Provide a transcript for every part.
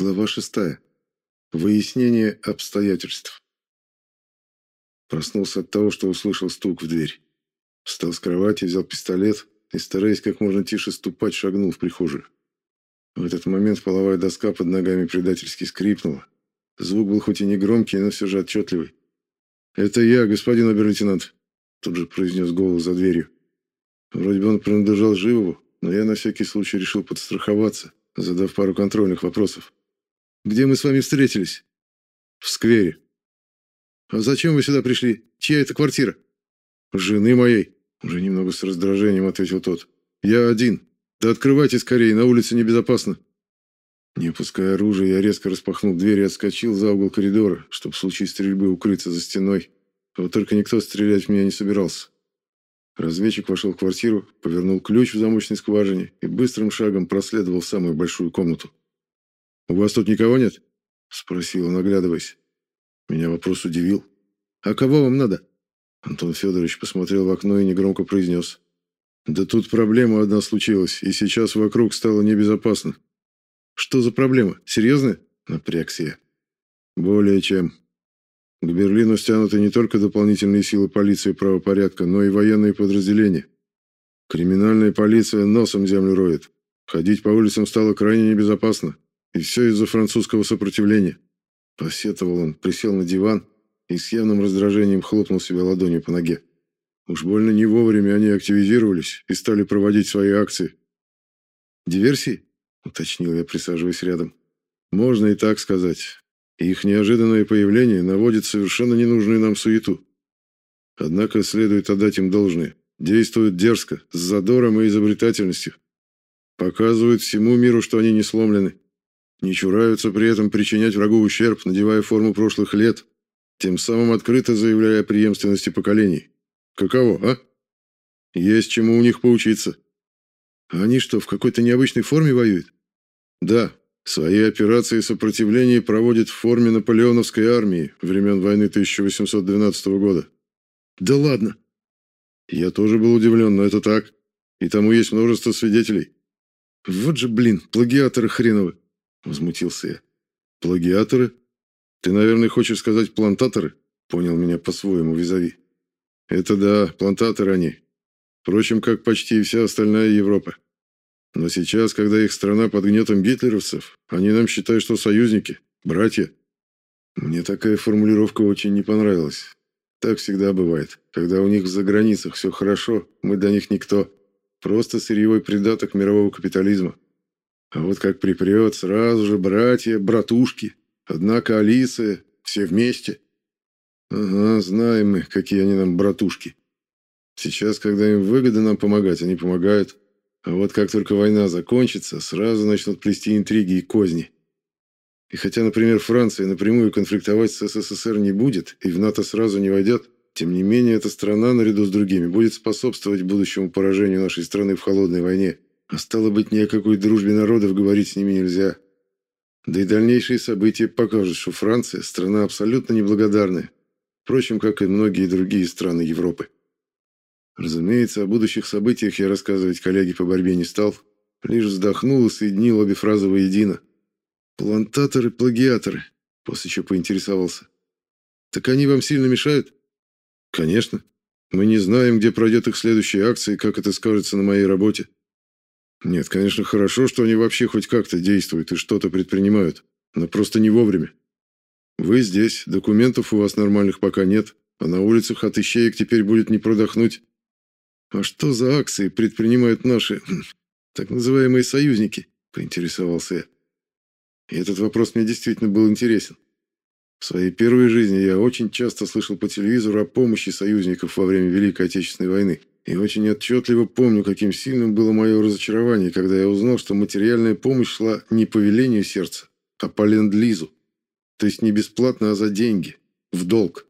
Глава шестая. Выяснение обстоятельств. Проснулся от того, что услышал стук в дверь. Встал с кровати, взял пистолет и, стараясь как можно тише ступать, шагнул в прихожую. В этот момент половая доска под ногами предательски скрипнула. Звук был хоть и не громкий, но все же отчетливый. «Это я, господин обер-лейтенант», — тут же произнес голос за дверью. Вроде бы он принадлежал Живову, но я на всякий случай решил подстраховаться, задав пару контрольных вопросов. «Где мы с вами встретились?» «В сквере». «А зачем вы сюда пришли? Чья это квартира?» «Жены моей», — уже немного с раздражением ответил тот. «Я один. Да открывайте скорее, на улице небезопасно». Не опуская оружие, я резко распахнул дверь и отскочил за угол коридора, чтобы в случае стрельбы укрыться за стеной. Вот только никто стрелять в меня не собирался. Разведчик вошел в квартиру, повернул ключ в замочной скважине и быстрым шагом проследовал в самую большую комнату. «У вас тут никого нет?» – спросил он, оглядываясь. Меня вопрос удивил. «А кого вам надо?» Антон Федорович посмотрел в окно и негромко произнес. «Да тут проблема одна случилась, и сейчас вокруг стало небезопасно». «Что за проблема? Серьезная?» – напрягся я. «Более чем. К Берлину стянуты не только дополнительные силы полиции и правопорядка, но и военные подразделения. Криминальная полиция носом землю роет. Ходить по улицам стало крайне небезопасно. И все из-за французского сопротивления. Посетовал он, присел на диван и с явным раздражением хлопнул себя ладонью по ноге. Уж больно не вовремя они активизировались и стали проводить свои акции. «Диверсии?» — уточнил я, присаживаясь рядом. «Можно и так сказать. Их неожиданное появление наводит совершенно ненужную нам суету. Однако следует отдать им должное. Действуют дерзко, с задором и изобретательностью. Показывают всему миру, что они не сломлены. Не чураются при этом причинять врагу ущерб, надевая форму прошлых лет, тем самым открыто заявляя о преемственности поколений. Каково, а? Есть чему у них поучиться. Они что, в какой-то необычной форме воюют? Да, Свои операции сопротивления проводит в форме наполеоновской армии времен войны 1812 года. Да ладно. Я тоже был удивлен, но это так. И тому есть множество свидетелей. Вот же, блин, плагиаторы хреновы, возмутился я. Плагиаторы? Ты, наверное, хочешь сказать плантаторы? Понял меня по-своему визави. Это да, плантаторы они. Впрочем, как почти вся остальная Европа. Но сейчас, когда их страна под гнетом гитлеровцев, они нам считают, что союзники, братья. Мне такая формулировка очень не понравилась. Так всегда бывает. Когда у них за границах все хорошо, мы для них никто. Просто сырьевой придаток мирового капитализма. А вот как припрет, сразу же братья, братушки. Одна коалиция, все вместе. Ага, знаем мы, какие они нам братушки. Сейчас, когда им выгодно нам помогать, они помогают. А вот как только война закончится, сразу начнут плести интриги и козни. И хотя, например, Франция напрямую конфликтовать с СССР не будет и в НАТО сразу не войдет, тем не менее эта страна, наряду с другими, будет способствовать будущему поражению нашей страны в холодной войне. А стало быть, ни о какой дружбе народов говорить с ними нельзя. Да и дальнейшие события покажут, что Франция – страна абсолютно неблагодарная, впрочем, как и многие другие страны Европы. Разумеется, о будущих событиях я рассказывать коллеге по борьбе не стал, лишь вздохнул и соединил обе фразы воедино. «Плантаторы-плагиаторы», после чего поинтересовался. «Так они вам сильно мешают?» «Конечно. Мы не знаем, где пройдет их следующая акция и как это скажется на моей работе. Нет, конечно, хорошо, что они вообще хоть как-то действуют и что-то предпринимают, но просто не вовремя. Вы здесь, документов у вас нормальных пока нет, а на улицах от ищеек теперь будет не продохнуть. «А что за акции предпринимают наши так называемые союзники?» – поинтересовался я. И этот вопрос мне действительно был интересен. В своей первой жизни я очень часто слышал по телевизору о помощи союзников во время Великой Отечественной войны. И очень отчетливо помню, каким сильным было мое разочарование, когда я узнал, что материальная помощь шла не по велению сердца, а по ленд-лизу. То есть не бесплатно, а за деньги, в долг.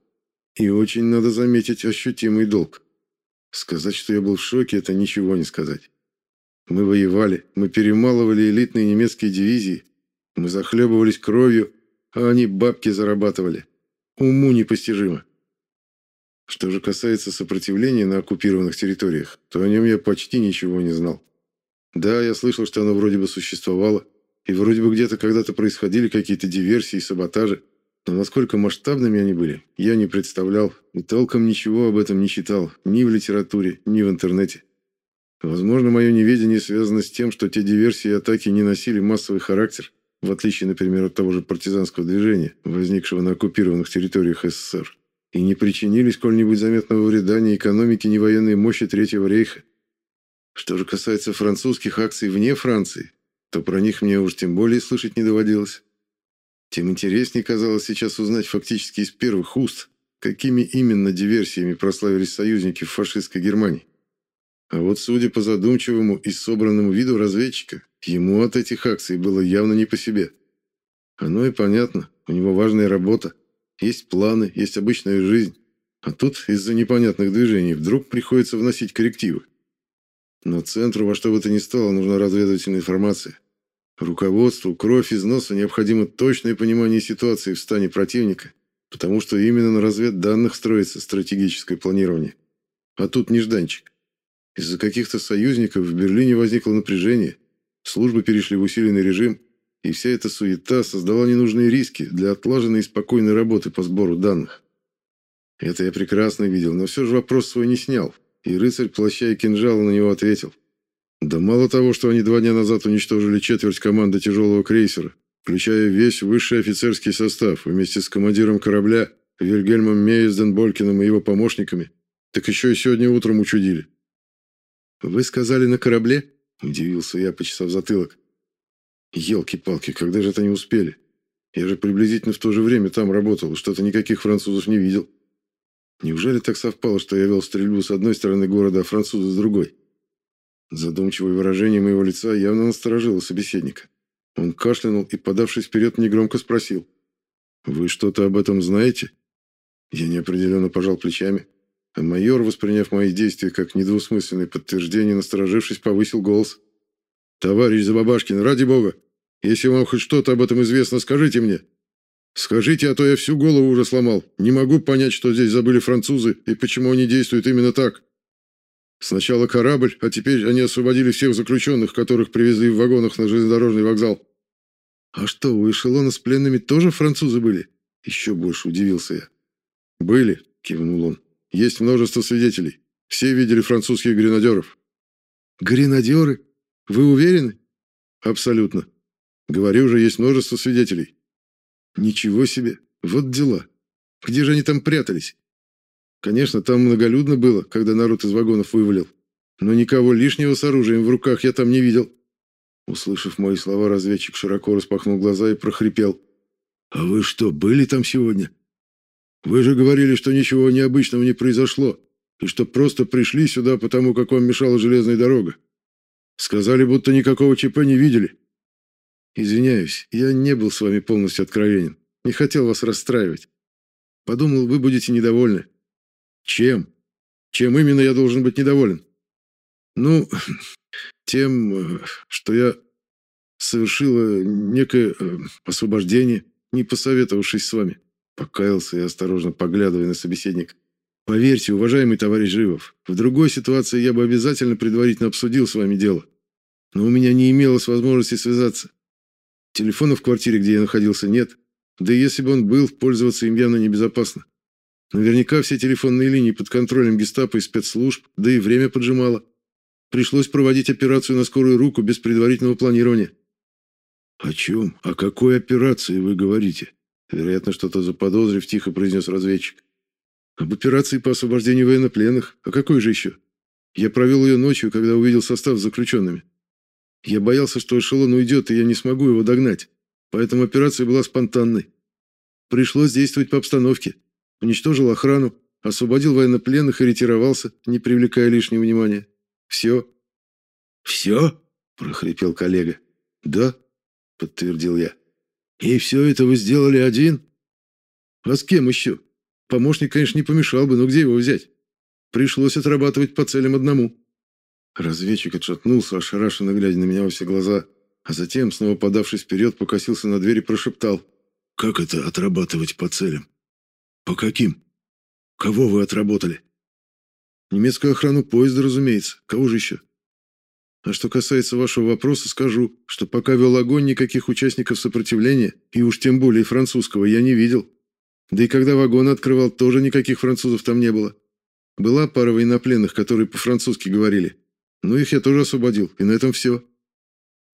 И очень, надо заметить, ощутимый долг. Сказать, что я был в шоке, это ничего не сказать. Мы воевали, мы перемалывали элитные немецкие дивизии, мы захлебывались кровью, а они бабки зарабатывали. Уму непостижимо. Что же касается сопротивления на оккупированных территориях, то о нем я почти ничего не знал. Да, я слышал, что оно вроде бы существовало, и вроде бы где-то когда-то происходили какие-то диверсии и саботажи. Но насколько масштабными они были, я не представлял и толком ничего об этом не читал, ни в литературе, ни в интернете. Возможно, мое неведение связано с тем, что те диверсии и атаки не носили массовый характер, в отличие, например, от того же партизанского движения, возникшего на оккупированных территориях СССР, и не причинили сколь-нибудь заметного вреда ни экономике, ни военной мощи Третьего рейха. Что же касается французских акций вне Франции, то про них мне уж тем более слышать не доводилось. Тем интереснее казалось сейчас узнать фактически из первых уст, какими именно диверсиями прославились союзники в фашистской Германии. А вот судя по задумчивому и собранному виду разведчика, ему от этих акций было явно не по себе. Оно и понятно, у него важная работа, есть планы, есть обычная жизнь. А тут из-за непонятных движений вдруг приходится вносить коррективы. Но центру во что бы то ни стало нужна разведывательная информация. Руководству кровь из носа необходимо точное понимание ситуации в стане противника, потому что именно на разведданных строится стратегическое планирование. А тут нежданчик. Из-за каких-то союзников в Берлине возникло напряжение, службы перешли в усиленный режим, и вся эта суета создала ненужные риски для отлаженной и спокойной работы по сбору данных. Это я прекрасно видел, но все же вопрос свой не снял, и рыцарь плаща и кинжала на него ответил. Да мало того, что они два дня назад уничтожили четверть команды тяжелого крейсера, включая весь высший офицерский состав вместе с командиром корабля Вильгельмом Мейзден-Болькиным и его помощниками, так еще и сегодня утром учудили. «Вы сказали на корабле?» – удивился я, почесав затылок. «Елки-палки, когда же это они успели? Я же приблизительно в то же время там работал, что-то никаких французов не видел. Неужели так совпало, что я вел стрельбу с одной стороны города, а французы с другой?» Задумчивое выражение моего лица явно насторожило собеседника. Он кашлянул и, подавшись вперед, негромко спросил. «Вы что-то об этом знаете?» Я неопределенно пожал плечами. А майор, восприняв мои действия как недвусмысленное подтверждение, насторожившись, повысил голос. «Товарищ Забабашкин, ради бога, если вам хоть что-то об этом известно, скажите мне. Скажите, а то я всю голову уже сломал. Не могу понять, что здесь забыли французы и почему они действуют именно так. Сначала корабль, а теперь они освободили всех заключенных, которых привезли в вагонах на железнодорожный вокзал. А что, у эшелона с пленными тоже французы были? Еще больше удивился я. Были, кивнул он. Есть множество свидетелей. Все видели французских гренадеров». «Гренадеры? Вы уверены?» «Абсолютно. Говорю же, есть множество свидетелей». «Ничего себе! Вот дела. Где же они там прятались?» «Конечно, там многолюдно было, когда народ из вагонов вывалил. Но никого лишнего с оружием в руках я там не видел». Услышав мои слова, разведчик широко распахнул глаза и прохрипел. «А вы что, были там сегодня?» Вы же говорили, что ничего необычного не произошло, и что просто пришли сюда, потому как вам мешала железная дорога. Сказали, будто никакого ЧП не видели. Извиняюсь, я не был с вами полностью откровенен. Не хотел вас расстраивать. Подумал, вы будете недовольны. Чем? Чем именно я должен быть недоволен? Ну, тем, что я совершила некое э, освобождение, не посоветовавшись с вами. Покаялся и осторожно поглядывая на собеседника. Поверьте, уважаемый товарищ Живов, в другой ситуации я бы обязательно предварительно обсудил с вами дело. Но у меня не имелось возможности связаться. Телефона в квартире, где я находился, нет. Да и если бы он был, пользоваться им явно небезопасно. Наверняка все телефонные линии под контролем гестапо и спецслужб, да и время поджимало. Пришлось проводить операцию на скорую руку без предварительного планирования. О чем? О какой операции вы говорите? Вероятно, что-то заподозрив, тихо произнес разведчик. Об операции по освобождению военнопленных. А какой же еще? Я провел ее ночью, когда увидел состав с заключенными. Я боялся, что эшелон уйдет, и я не смогу его догнать. Поэтому операция была спонтанной. Пришлось действовать по обстановке. Уничтожил охрану, освободил военнопленных и ретировался, не привлекая лишнего внимания. Все. «Все?» – прохрипел коллега. «Да», – подтвердил я. «И все это вы сделали один?» «А с кем еще? Помощник, конечно, не помешал бы, но где его взять? Пришлось отрабатывать по целям одному». Разведчик отшатнулся, ошарашенно глядя на меня во все глаза, а затем, снова подавшись вперед, покосился на дверь и прошептал. «Как это отрабатывать по целям? По каким? Кого вы отработали?» «Немецкую охрану поезда, разумеется. Кого же еще?» А что касается вашего вопроса, скажу, что пока вел огонь, никаких участников сопротивления, и уж тем более французского, я не видел. Да и когда вагон открывал, тоже никаких французов там не было. Была пара военнопленных, которые по-французски говорили. Но их я тоже освободил, и на этом все.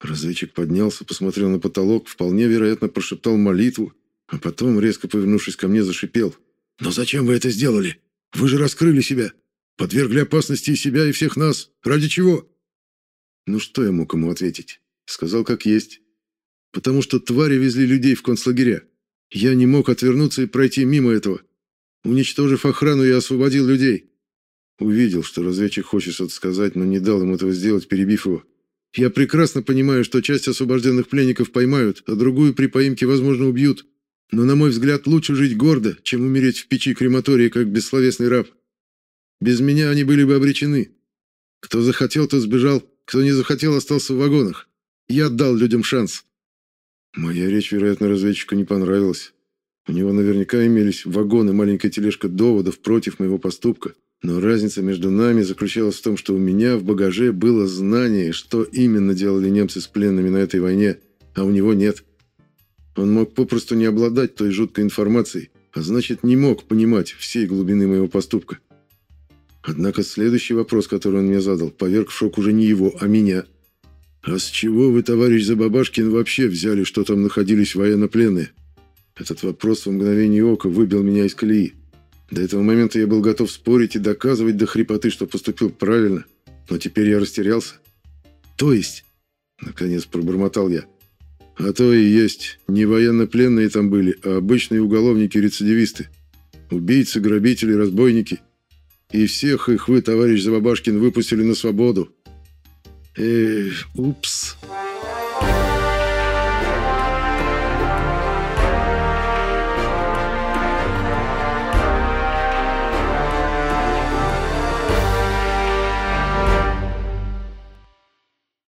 Разведчик поднялся, посмотрел на потолок, вполне вероятно прошептал молитву, а потом, резко повернувшись ко мне, зашипел. «Но зачем вы это сделали? Вы же раскрыли себя. Подвергли опасности и себя, и всех нас. Ради чего?» Ну что я мог ему ответить? Сказал как есть. Потому что твари везли людей в концлагеря. Я не мог отвернуться и пройти мимо этого. Уничтожив охрану, я освободил людей. Увидел, что разведчик хочет что-то сказать, но не дал ему этого сделать, перебив его. Я прекрасно понимаю, что часть освобожденных пленников поймают, а другую при поимке, возможно, убьют. Но, на мой взгляд, лучше жить гордо, чем умереть в печи крематории, как бессловесный раб. Без меня они были бы обречены. Кто захотел, тот сбежал, кто не захотел, остался в вагонах. Я дал людям шанс. Моя речь, вероятно, разведчику не понравилась. У него наверняка имелись вагоны, маленькая тележка доводов против моего поступка. Но разница между нами заключалась в том, что у меня в багаже было знание, что именно делали немцы с пленными на этой войне, а у него нет. Он мог попросту не обладать той жуткой информацией, а значит, не мог понимать всей глубины моего поступка. Однако следующий вопрос, который он мне задал, поверг в шок уже не его, а меня. «А с чего вы, товарищ Забабашкин, вообще взяли, что там находились военнопленные?» Этот вопрос в мгновение ока выбил меня из колеи. До этого момента я был готов спорить и доказывать до хрипоты, что поступил правильно, но теперь я растерялся. «То есть?» — наконец пробормотал я. «А то и есть. Не военнопленные там были, а обычные уголовники-рецидивисты. Убийцы, грабители, разбойники». И всех их вы, товарищ Забабашкин, выпустили на свободу. Uh, oops.